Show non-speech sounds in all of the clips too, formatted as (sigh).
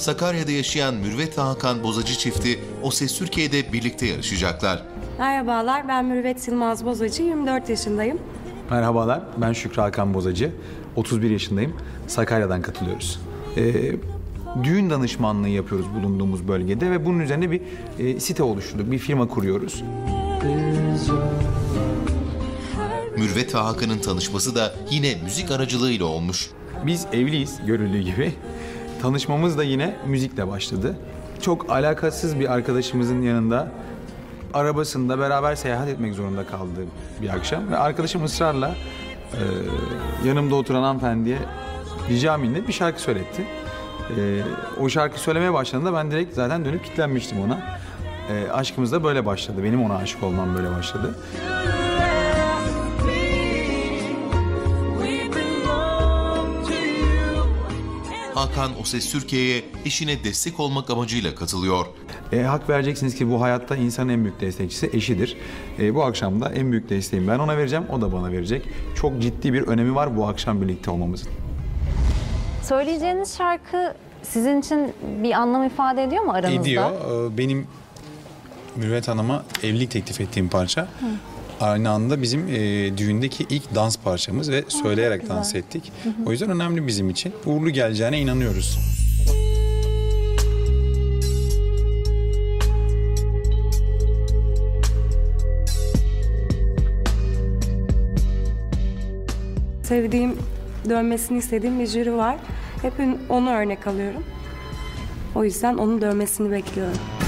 Sakarya'da yaşayan Mürvet ve Hakan Bozacı çifti O Ses Türkiye'de birlikte yarışacaklar. Merhabalar, ben Mürüvvet Yılmaz Bozacı, 24 yaşındayım. Merhabalar, ben Şükrü Hakan Bozacı. 31 yaşındayım. Sakarya'dan katılıyoruz. Ee, düğün danışmanlığı yapıyoruz bulunduğumuz bölgede ve bunun üzerine bir e, site oluşturduk, bir firma kuruyoruz. Mürvet ve Hakan'ın tanışması da yine müzik aracılığıyla olmuş. Biz evliyiz görüldüğü gibi. Tanışmamız da yine müzikle başladı. Çok alakasız bir arkadaşımızın yanında arabasında beraber seyahat etmek zorunda kaldı bir akşam. Ve arkadaşım ısrarla e, yanımda oturan hanımefendiye rica minnet bir şarkı söyletti. E, o şarkı söylemeye başladığında ben direkt zaten dönüp kitlenmiştim ona. E, aşkımız da böyle başladı. Benim ona aşık olmam böyle başladı. Hakan O Ses Türkiye'ye eşine destek olmak amacıyla katılıyor. E, hak vereceksiniz ki bu hayatta insanın en büyük destekçisi eşidir. E, bu akşam da en büyük desteğimi ben ona vereceğim, o da bana verecek. Çok ciddi bir önemi var bu akşam birlikte olmamızın. Söyleyeceğiniz şarkı sizin için bir anlam ifade ediyor mu aranızda? Ediyor. Ee, Benim Mürvet Hanım'a evlilik teklif ettiğim parça. Aynı anda bizim e, düğündeki ilk dans parçamız ve söyleyerek dans ettik. O yüzden önemli bizim için. Uğurlu geleceğine inanıyoruz. Sevdiğim, dönmesini istediğim bir jüri var. Hep onu örnek alıyorum. O yüzden onun dönmesini bekliyorum.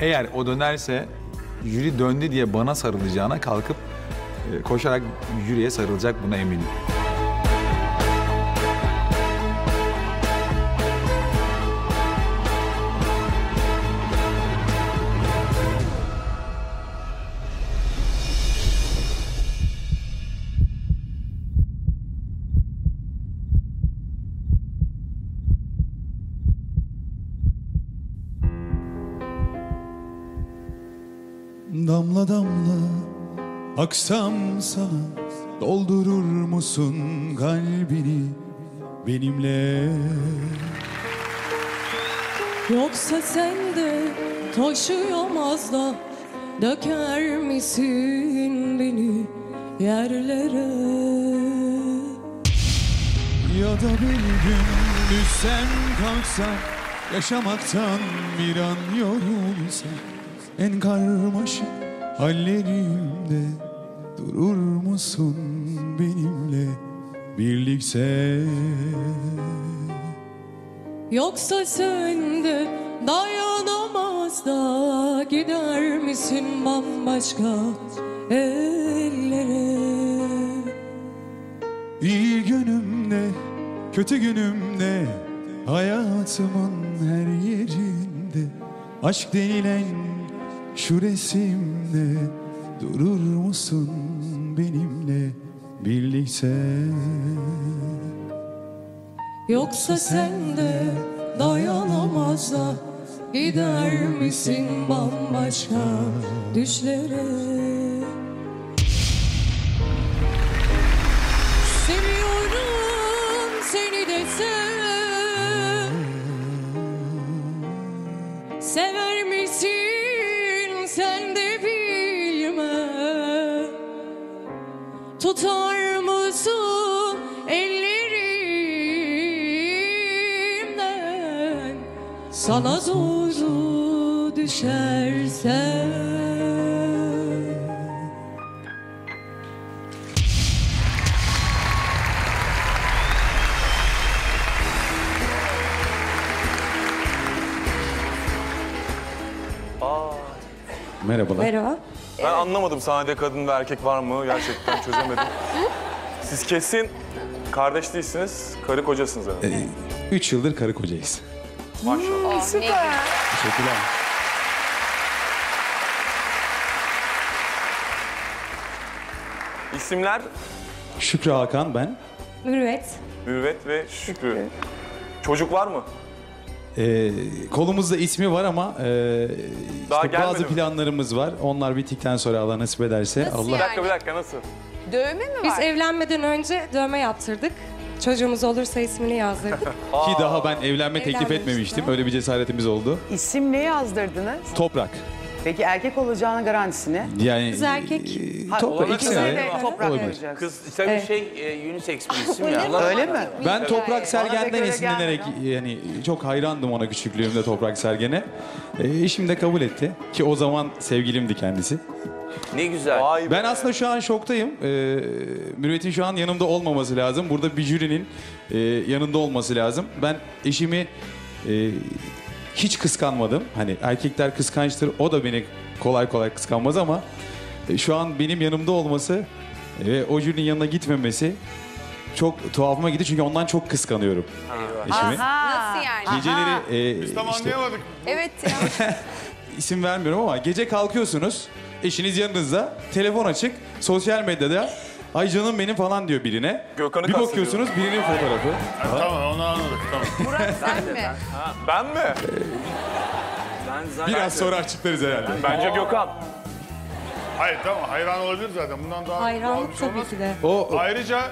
Eğer o dönerse jüri döndü diye bana sarılacağına kalkıp e, koşarak jüriye sarılacak buna eminim. Damla damla aksam sana Doldurur musun kalbini benimle? Yoksa sen de taşıyamaz da Döker misin beni yerlere? Ya da bir gün düşsen kalksan Yaşamaktan bir an yorulsan En karmaşık hallerimde Durur musun benimle birlikte? Yoksa sen de dayanamaz da Gider misin bambaşka ellere? İyi günümde, kötü günümde Hayatımın her yerinde Aşk denilen şu resimde Durur musun benimle birlikte? Yoksa sen de dayanamaz da Gider misin bambaşka düşlere Sana zoru düşersen Merhabalar. Merhaba. Ben anlamadım sahnede kadın ve erkek var mı gerçekten (laughs) çözemedim. Siz kesin kardeş değilsiniz, karı kocasınız herhalde. Ee, Üç yıldır karı kocayız. Maşallah. Teşekkürler. İsimler Şükrü Hakan ben. Mürüvvet. Mürvet ve Şükrü. Çocuk var mı? Ee, kolumuzda ismi var ama e, Daha işte bazı mi? planlarımız var. Onlar bittikten sonra Allah nasip ederse Nasıl Allah Bir dakika bir dakika nasıl? Dövme mi Biz var? evlenmeden önce dövme yaptırdık. Çocuğumuz olursa ismini yazdırdık. (laughs) Ki daha ben evlenme teklif Evlenmemiştim. etmemiştim. Öyle bir cesaretimiz oldu. İsim ne yazdırdınız? Toprak. Peki erkek olacağının garantisi ne? Yani Kız erkek. e, toprak olana ikisine kadar de da toprak olabilir. koyacaksın. Kız tabii Evet. şey e, unisex bir isim ya. Öyle mi? Ben Toprak Sergen'den göre esinlenerek yani çok hayrandım ona küçüklüğümde Toprak Sergen'e. E, eşim de kabul etti ki o zaman sevgilimdi kendisi. Ne güzel. Vay be. Ben aslında şu an şoktayım. E, Mürvet'in şu an yanımda olmaması lazım. Burada bir jürinin e, yanında olması lazım. Ben eşimi e, hiç kıskanmadım. Hani erkekler kıskançtır. O da beni kolay kolay kıskanmaz ama e, şu an benim yanımda olması ve o jürinin yanına gitmemesi çok tuhafıma gitti çünkü ondan çok kıskanıyorum eşimi. Nasıl yani? Geceleri e, işte anlayamadık. Evet ya. (laughs) isim vermiyorum ama gece kalkıyorsunuz. Eşiniz yanınızda. Telefon açık. Sosyal medyada Ay canım benim falan diyor birine. Gökhan'ı bir bakıyorsunuz birinin fotoğrafı. Tamam onu anladık tamam. (laughs) Murat (laughs) sen mi? Ben mi? Ben zaten Biraz sonra açıklarız herhalde. Bence Gökhan. Hayır tamam hayran olabilir zaten. Bundan daha Hayranlık tabii ki de. O o- Ayrıca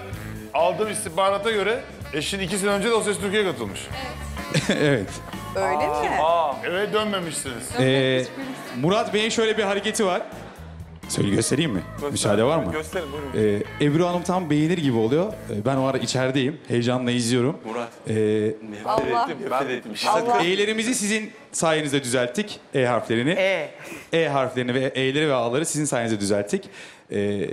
aldığım istihbarata göre eşin iki sene önce de O Ses Türkiye'ye katılmış. evet. (laughs) Öyle mi? Eve dönmemişsiniz. Ee, Murat Bey'in şöyle bir hareketi var. Söyle göstereyim mi? Müsaade var mı? Gösterin buyurun. Ee, Ebru Hanım tam beğenir gibi oluyor. Ee, ben o ara içerideyim. Heyecanla izliyorum. Murat. Ee, Allah. Nefret etmiş. E'lerimizi sizin sayenizde düzelttik. E harflerini. E. E harflerini ve E'leri ve A'ları sizin sayenizde düzelttik. Ee,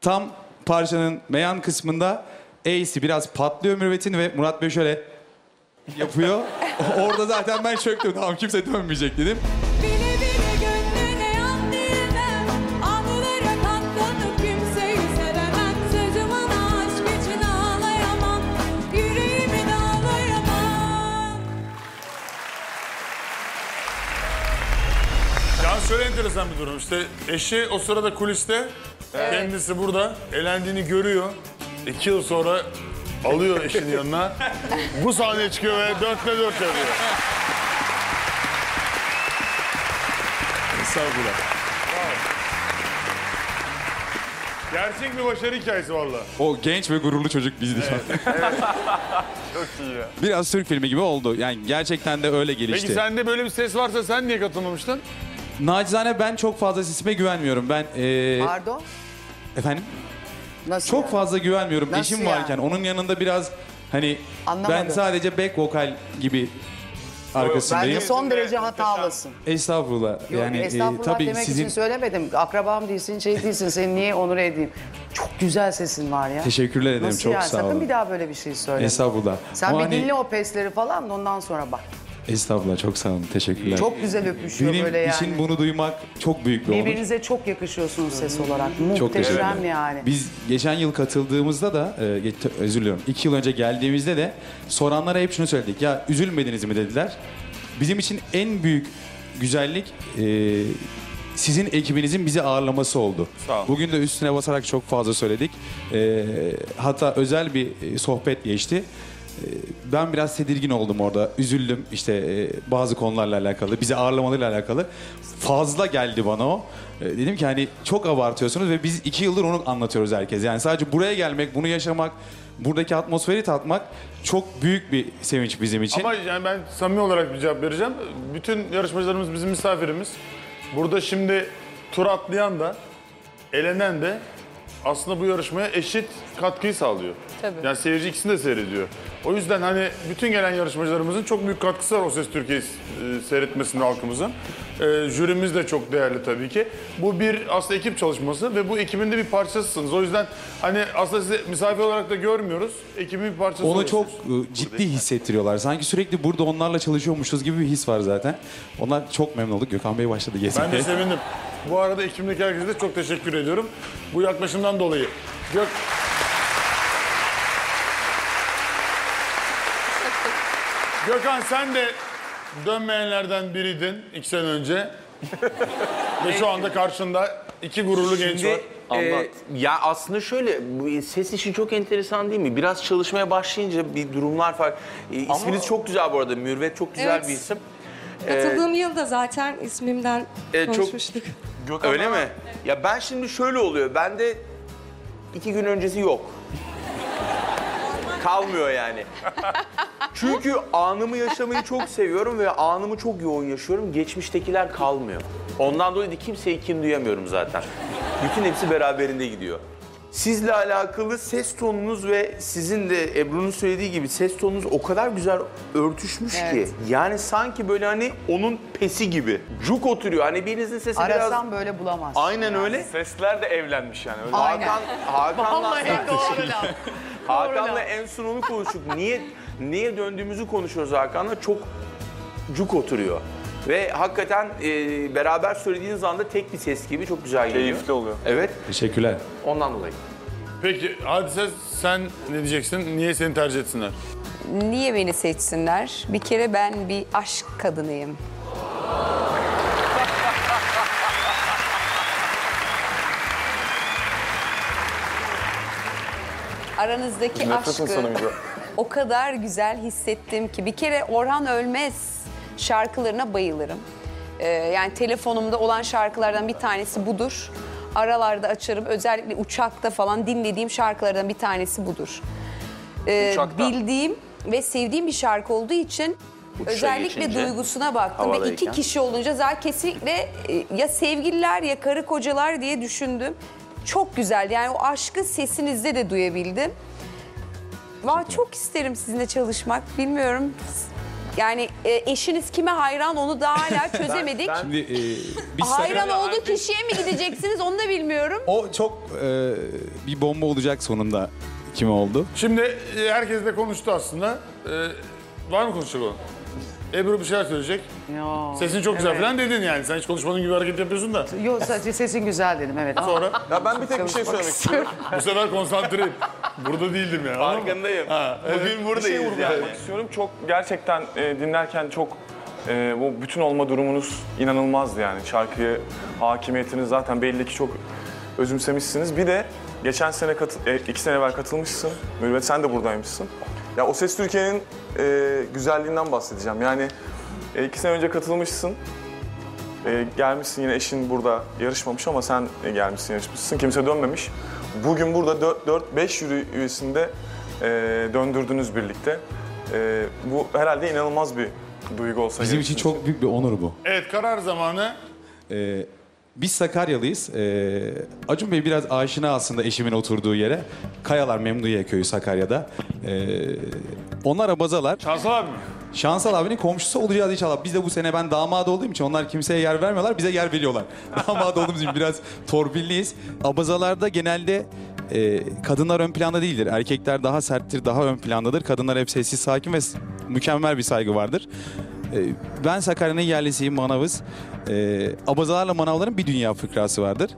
tam parçanın meyan kısmında E'si biraz patlıyor Mürvet'in ve Murat Bey şöyle yapıyor. (laughs) (laughs) Orada zaten ben çöktüm. Tamam kimse dönmeyecek dedim. Bile bile gönlüne yan değmem Anılara katlanıp kimseyi sevemem Sözüm ana aşk için ağlayamam Yüreğimi dağlayamam Yalnız şöyle enteresan bir durum. İşte eşi o sırada kuliste. Kendisi burada. Elendiğini görüyor. İki yıl sonra alıyor eşini yanına. Bu sahneye çıkıyor ve dörtte dört yapıyor. Estağfurullah. Gerçek bir başarı hikayesi valla. O genç ve gururlu çocuk bizdi şu an. (laughs) Çok iyi ya. Biraz Türk filmi gibi oldu. Yani gerçekten de öyle gelişti. Peki sende böyle bir ses varsa sen niye katılmamıştın? Nacizane ben çok fazla sesime güvenmiyorum. Ben e, Pardon? efendim Nasıl? çok yani? fazla güvenmiyorum. Nasıl Eşim yani? varken onun yanında biraz hani Anlamadım. ben sadece back vokal gibi arkasındayım. Bence son derece hatalısın. Estağfurullah. Yok, yani e, estağfurullah tabii demek sizin için söylemedim. Akrabam değilsin, şey değilsin. Seni niye onur edeyim? Çok güzel sesin var ya. teşekkürler ederim Nasıl çok yani? sağ Sakın olun. bir daha böyle bir şey söyleme. Estağfurullah. Sen Ama bir hani- dinle o pesleri falan da ondan sonra bak. Estağfurullah çok sağ olun. Teşekkürler. Çok güzel öpüşüyor Benim böyle yani. için bunu duymak çok büyük bir onur. Birbirinize çok yakışıyorsunuz ses olarak. Çok teşekkür Muhteşem ederim. yani. Biz geçen yıl katıldığımızda da, e, geç- özür diliyorum, iki yıl önce geldiğimizde de soranlara hep şunu söyledik. Ya üzülmediniz mi dediler. Bizim için en büyük güzellik e, sizin ekibinizin bizi ağırlaması oldu. Sağ ol. Bugün de üstüne basarak çok fazla söyledik. E, hatta özel bir e, sohbet geçti. E, Ben biraz tedirgin oldum orada. Üzüldüm işte e, bazı konularla alakalı, bizi ağırlamalarıyla alakalı. Fazla geldi bana o. E, Dedim ki hani çok abartıyorsunuz ve biz iki yıldır onu anlatıyoruz herkese. Yani sadece buraya gelmek, bunu yaşamak, buradaki atmosferi tatmak çok büyük bir sevinç bizim için. Ama yani ben samimi olarak bir cevap vereceğim. Bütün yarışmacılarımız bizim misafirimiz. Burada şimdi tur atlayan da, elenen de aslında bu yarışmaya eşit katkıyı sağlıyor. Tabii. Yani seyirci ikisini de seyrediyor. O yüzden hani bütün gelen yarışmacılarımızın çok büyük katkısı var O Ses Türkiye e, seyretmesinde halkımızın. E, jürimiz de çok değerli tabii ki. Bu bir aslında ekip çalışması ve bu ekibin de bir parçasısınız. O yüzden hani aslında sizi misafir olarak da görmüyoruz. Ekibin bir parçası Onu çok e, ciddi hissettiriyorlar. Sanki sürekli burada onlarla çalışıyormuşuz gibi bir his var zaten. Onlar çok memnun olduk. Gökhan Bey başladı gezmeye. Ben de sevindim. Bu arada ekibimdeki herkese de çok teşekkür ediyorum. Bu yaklaşımdan dolayı. Gök... Gökhan sen de dönmeyenlerden biriydin iki sene önce. Ve şu anda karşında iki gururlu genç var. e, ya aslında şöyle bu ses işi çok enteresan değil mi? Biraz çalışmaya başlayınca bir durumlar fark. E, isminiz çok güzel bu arada. Mürvet çok güzel Evet. bir isim. Katıldığım yılda zaten ismimden e, çok- konuşmuştuk. Gökhan Öyle mi? Ya ben şimdi şöyle oluyor. Bende iki gün öncesi yok. kalmıyor yani. Çünkü anımı yaşamayı çok seviyorum ve anımı çok yoğun yaşıyorum. Geçmiştekiler kalmıyor. Ondan dolayı da kimseyi kim duyamıyorum zaten. Bütün hepsi beraberinde gidiyor. Sizle alakalı ses tonunuz ve sizin de Ebru'nun söylediği gibi ses tonunuz o kadar güzel örtüşmüş ki. Evet. Yani sanki böyle hani onun pesi gibi. Cuk oturuyor. Hani birinizin sesi biraz... Arasam böyle bulamazsın. Aynen öyle. Sesler de evlenmiş yani. Öyle Aynen. Hakan, Hakan'la, Vallahi doğru laf. (laughs) Hakan'la en son onu konuştuk. Niye niye döndüğümüzü konuşuyoruz Hakan'la. Çok cuk oturuyor. Ve hakikaten e, beraber söylediğiniz anda tek bir ses gibi çok güzel geliyor. Keyifli oluyor. Evet, Teşekkürler. ondan dolayı. Peki Hadise sen ne diyeceksin? Niye seni tercih etsinler? Niye beni seçsinler? Bir kere ben bir aşk kadınıyım. Aranızdaki Nefret aşkı o kadar güzel hissettim ki. Bir kere Orhan Ölmez şarkılarına bayılırım. Ee, yani telefonumda olan şarkılardan bir tanesi budur. Aralarda açarım. Özellikle uçakta falan dinlediğim şarkılardan bir tanesi budur. Ee, Uçakta. bildiğim ve sevdiğim bir şarkı olduğu için Uçuşa özellikle geçince, duygusuna baktım ve iki havadayken. kişi olunca zaten kesinlikle e, ya sevgililer ya karı kocalar diye düşündüm. Çok güzeldi. Yani o aşkı sesinizde de duyabildim. Vay çok isterim sizinle çalışmak. Bilmiyorum. Yani e, eşiniz kime hayran onu da hala (laughs) çözemedik. Şimdi e, biz hayran Sakarya- olduğu kişiye mi gideceksiniz onu da bilmiyorum. O çok e, bir bomba olacak sonunda kim oldu? Şimdi e, herkes de konuştu aslında. E, var mı konuşacak olan? Ebru bir şeyler söyleyecek. Ya, Sesin çok güzel evet. falan dedin yani. Sen hiç konuşmadığın gibi hareket yapıyorsun da. Yok sadece sesin güzel dedim evet. Sonra Ya ben bir tek bir şey söylemek istiyorum. bu sefer konsantre. Burada değildim ya. anladın mı? Farkındayım. Ha, evet. Bugün Bir şey buradayız yani. vurgulamak istiyorum. Çok gerçekten e, dinlerken çok e, bu bütün olma durumunuz inanılmazdı yani. Şarkıya hakimiyetiniz zaten belli ki çok özümsemişsiniz. Bir de geçen sene, katı- e, iki sene evvel katılmışsın. Mürvet sen de buradaymışsın. Ya O Ses Türkiye'nin e, güzelliğinden bahsedeceğim. Yani e, iki sene önce katılmışsın. E, gelmişsin yine eşin burada yarışmamış ama sen e, gelmişsin yarışmışsın. Kimse dönmemiş. Bugün burada 4-5 jüri üyesinde e, döndürdünüz birlikte. E, bu herhalde inanılmaz bir duygu olsa Bizim gerek için çok büyük bir onur bu. Evet karar zamanı. Ee, biz Sakaryalıyız. Ee, Acun Bey biraz aşina aslında eşimin oturduğu yere. Kayalar Memduye Köyü Sakarya'da. Ee, onlar abazalar. Şansal abi mi? Şansal abinin komşusu olacağız inşallah. Biz de bu sene ben damat olduğum için onlar kimseye yer vermiyorlar. Bize yer veriyorlar. (laughs) damat olduğumuz için biraz torpilliyiz. Abazalarda genelde e, kadınlar ön planda değildir. Erkekler daha serttir, daha ön plandadır. Kadınlar hep sessiz, sakin ve mükemmel bir saygı vardır. E, ben Sakarya'nın yerlisiyim, manavız. E, abazalarla manavların bir dünya fıkrası vardır.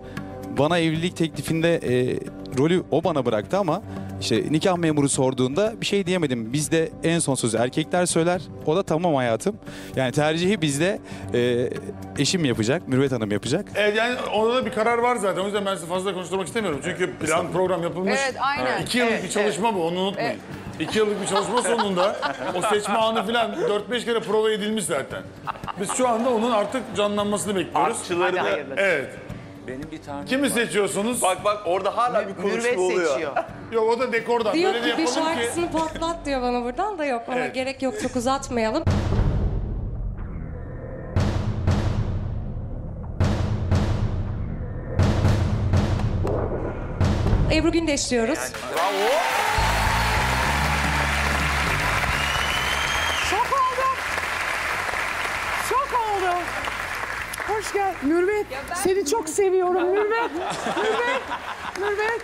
Bana evlilik teklifinde e, rolü o bana bıraktı ama işte nikah memuru sorduğunda bir şey diyemedim. Bizde en son sözü erkekler söyler. O da tamam hayatım. Yani tercihi bizde e, eşim yapacak, Mürvet Hanım yapacak. Evet yani orada da bir karar var zaten. O yüzden ben sizi fazla konuşturmak istemiyorum. Çünkü plan program yapılmış. Evet, aynen. İki yıllık Evet, bir çalışma bu onu unutmayın. İki yıllık bir çalışma sonunda o seçme anı falan 4-5 kere prova edilmiş zaten. Biz şu anda onun artık canlanmasını bekliyoruz. Artçıları Hadi da... hayırlısı. Evet. Benim bir tane Kimi seçiyorsunuz? Bak bak orada hala bir konuşma Mürvet oluyor. seçiyor. (laughs) Yok o da dekordan. Diyor Böyle de ki bir yapalım ki. şarkısını patlat diyor bana buradan da yok. Ama Evet. gerek yok çok uzatmayalım. Ebru Gündeş diyoruz. Bravo. Hoş geldin. Mürvet, seni çok seviyorum Mürvet. Mürvet, Mürvet.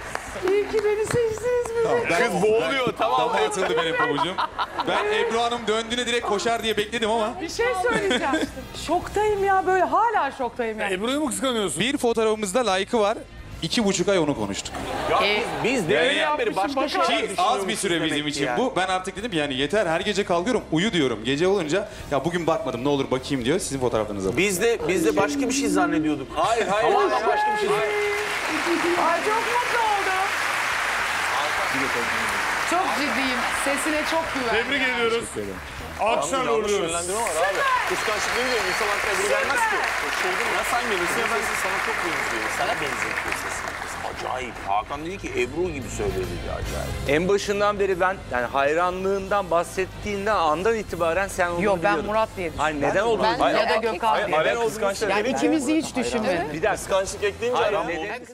İyi ki beni seçtiniz Mürvet. Kız boğuluyor tamam? Dama atıldı benim pabucum. Ben Ebru Hanım döndüğüne direkt koşar diye bekledim ama. Bir şey söyleyeceğim. Şoktayım ya böyle hala şoktayım ya. Ebru'yu mu kıskanıyorsun? Bir fotoğrafımızda layıkı var. İki buçuk ay onu konuştuk. Ya biz, biz demeden beri başka şeyler Ki az düşünüyormuşuz bir süre demek bizim ki için yani. bu. Ben artık dedim yani yeter her gece kalkıyorum uyu diyorum. Gece olunca ya bugün bakmadım ne olur bakayım diyor. Sizin fotoğraflarınıza bak. Biz de, biz de başka bir şey zannediyorduk. Hayır hayır. Tamamen başka bir şey Ay çok mutlu oldum. Çok ciddiyim. Sesine çok güven. Tebrik ediyoruz. Yanlış uğurluyoruz. yönlendirme var abi. Kıskançlık deyince insan aklına biri gelmez ki. Çılgın ya sen gelirsin. Sesi sana çok benziyor. Sana benzetiyor sesini. Acayip. Hakan dedi ki Ebru gibi söyledi dedi acayip. En başından beri ben yani hayranlığından bahsettiğinden andan itibaren sen onu Yok ben biliyordun. Murat diye düşündüm. Hayır neden olduğunu Ben Hayır, ya da Gökhan diye. neden olduğunu kıskançlık. Yani ikimizi hiç düşünmedim. Bir dakika. Kıskançlık ekleyince Hayır, adam neden-